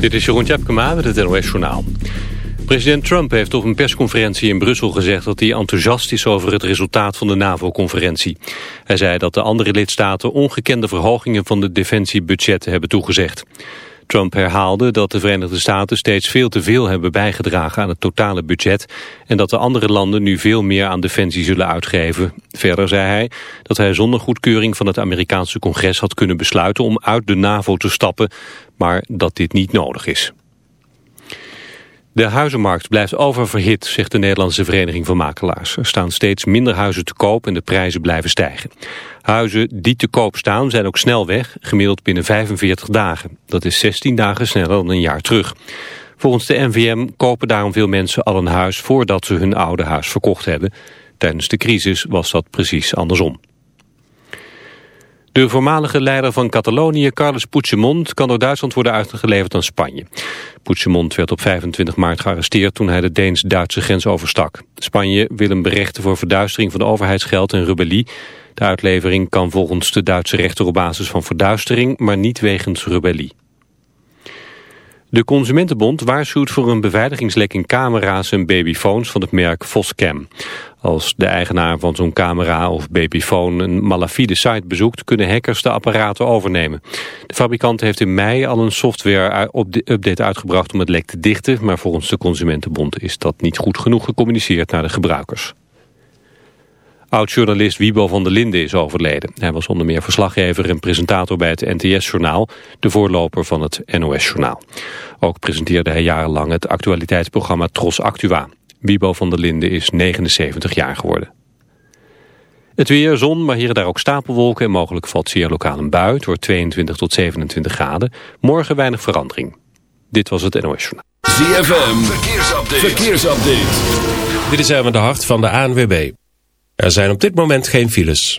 Dit is Jeroen Tjepkema met het NOS Journaal. President Trump heeft op een persconferentie in Brussel gezegd dat hij enthousiast is over het resultaat van de NAVO-conferentie. Hij zei dat de andere lidstaten ongekende verhogingen van de defensiebudgetten hebben toegezegd. Trump herhaalde dat de Verenigde Staten steeds veel te veel hebben bijgedragen aan het totale budget en dat de andere landen nu veel meer aan defensie zullen uitgeven. Verder zei hij dat hij zonder goedkeuring van het Amerikaanse congres had kunnen besluiten om uit de NAVO te stappen, maar dat dit niet nodig is. De huizenmarkt blijft oververhit, zegt de Nederlandse Vereniging van Makelaars. Er staan steeds minder huizen te koop en de prijzen blijven stijgen. Huizen die te koop staan zijn ook snel weg, gemiddeld binnen 45 dagen. Dat is 16 dagen sneller dan een jaar terug. Volgens de NVM kopen daarom veel mensen al een huis voordat ze hun oude huis verkocht hebben. Tijdens de crisis was dat precies andersom. De voormalige leider van Catalonië, Carles Puigdemont, kan door Duitsland worden uitgeleverd aan Spanje. Puigdemont werd op 25 maart gearresteerd toen hij de Deens-Duitse grens overstak. Spanje wil hem berechten voor verduistering van overheidsgeld en rebellie. De uitlevering kan volgens de Duitse rechter op basis van verduistering, maar niet wegens rebellie. De Consumentenbond waarschuwt voor een beveiligingslek in camera's en babyfoons van het merk Voscam. Als de eigenaar van zo'n camera of babyfoon een malafide site bezoekt... kunnen hackers de apparaten overnemen. De fabrikant heeft in mei al een software-update uitgebracht om het lek te dichten... maar volgens de Consumentenbond is dat niet goed genoeg gecommuniceerd naar de gebruikers. Oud-journalist Wiebo van der Linden is overleden. Hij was onder meer verslaggever en presentator bij het NTS-journaal, de voorloper van het NOS-journaal. Ook presenteerde hij jarenlang het actualiteitsprogramma Tros Actua. Wibo van der Linde is 79 jaar geworden. Het weer, zon, maar hier en daar ook stapelwolken... en mogelijk valt zeer lokaal een bui. Het wordt 22 tot 27 graden. Morgen weinig verandering. Dit was het NOS Journaal. ZFM, verkeersupdate. verkeersupdate. Dit is even de hart van de ANWB. Er zijn op dit moment geen files.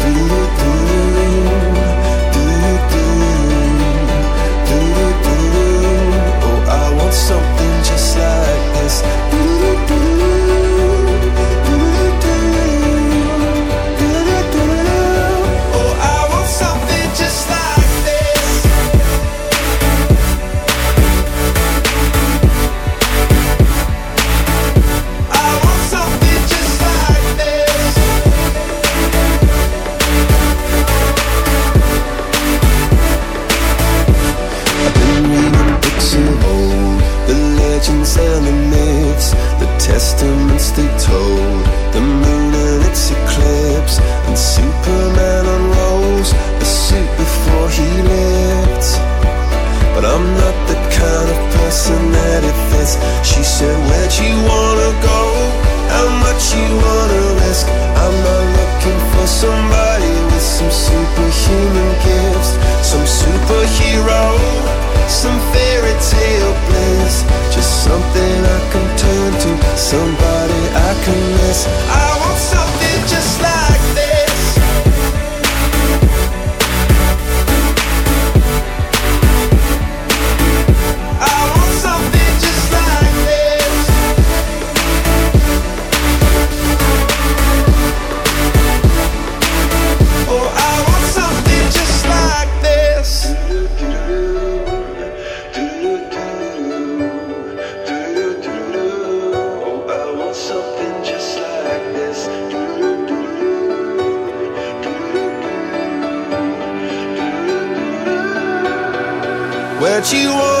that you want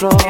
floor.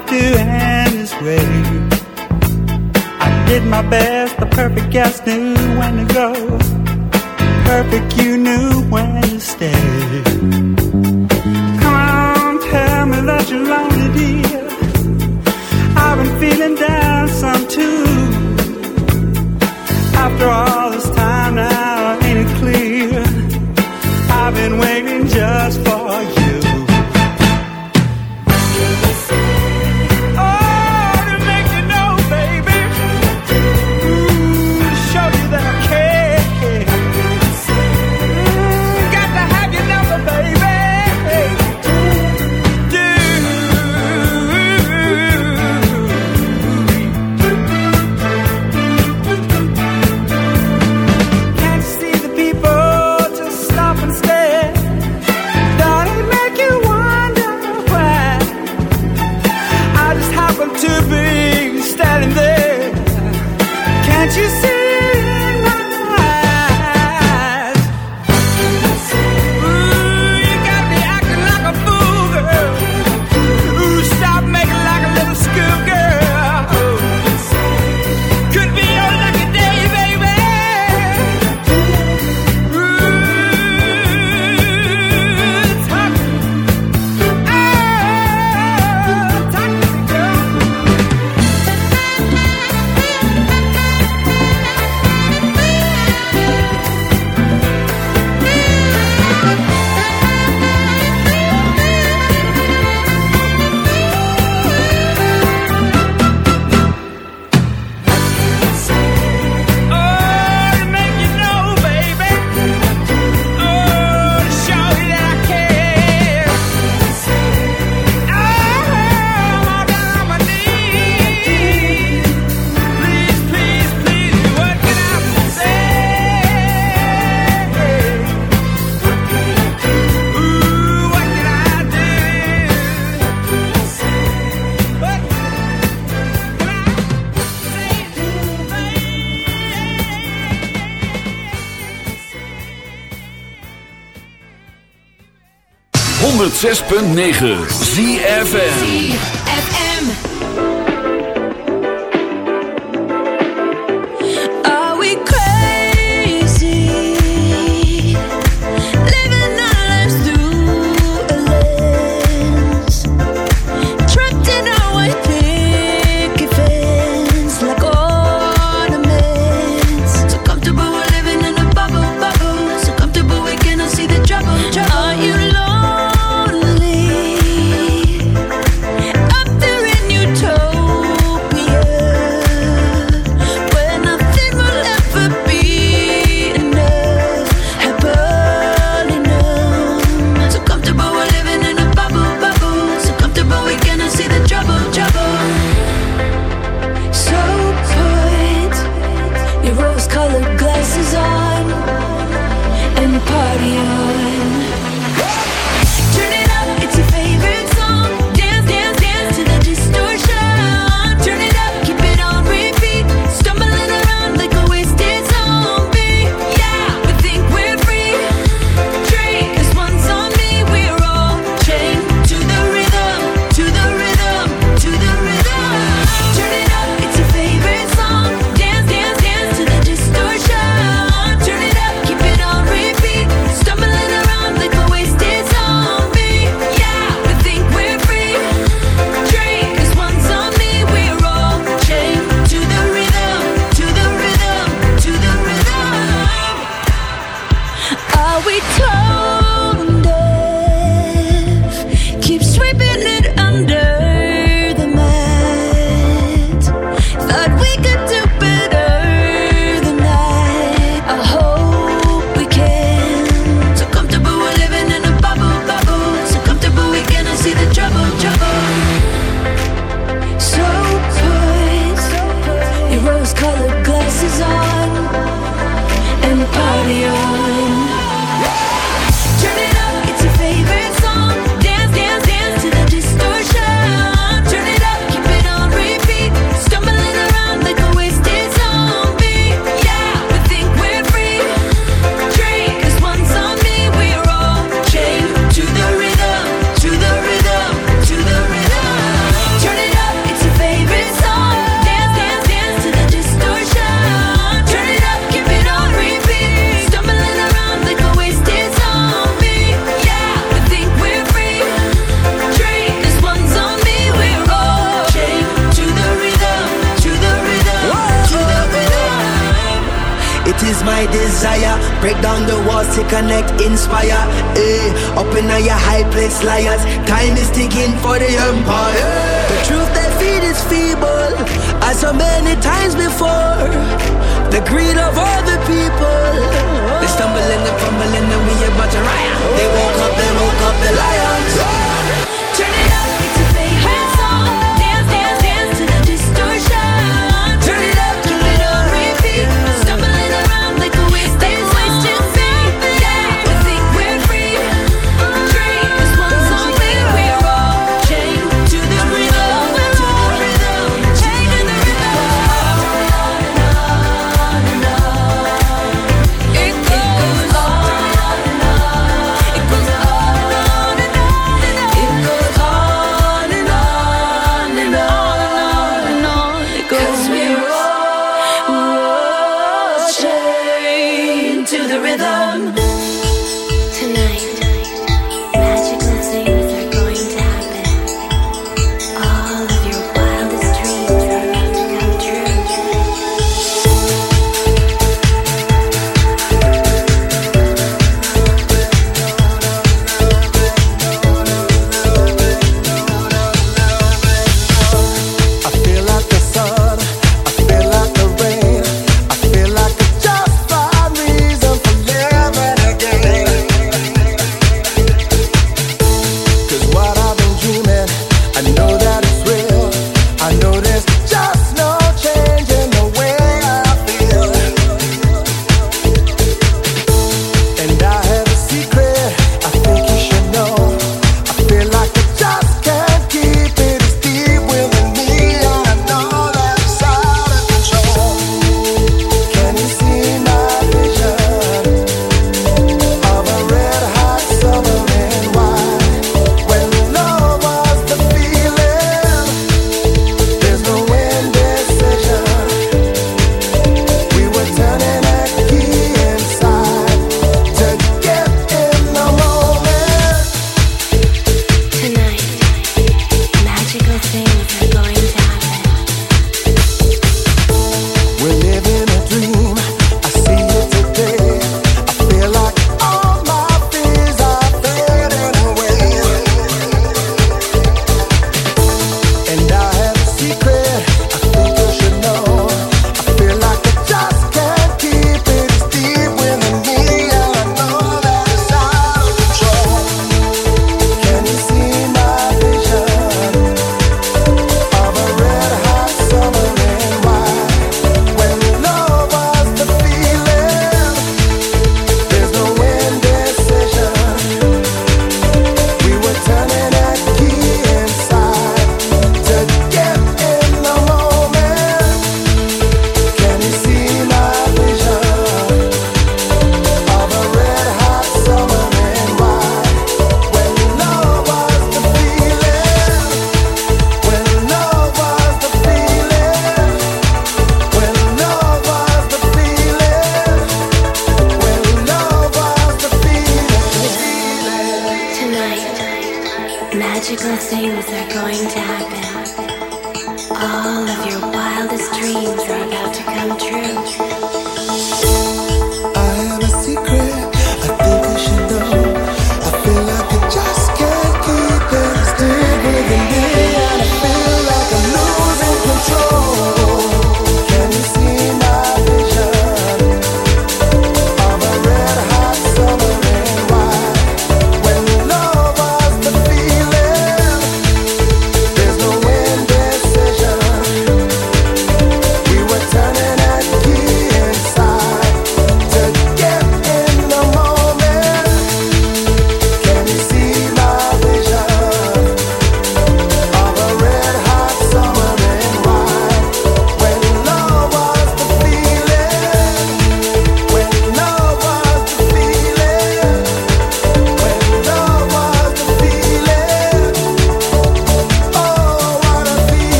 have to end this way. I did my best, the perfect guest knew when to go. Perfect, you knew when to stay. Come on, tell me that you're lonely, dear. I've been feeling down some too. After all this time now, ain't it clear? I've been waiting just for. 106.9 ZFN greed of other people. They stumble and they fumble and we about to riot. They woke up, they woke up the lions.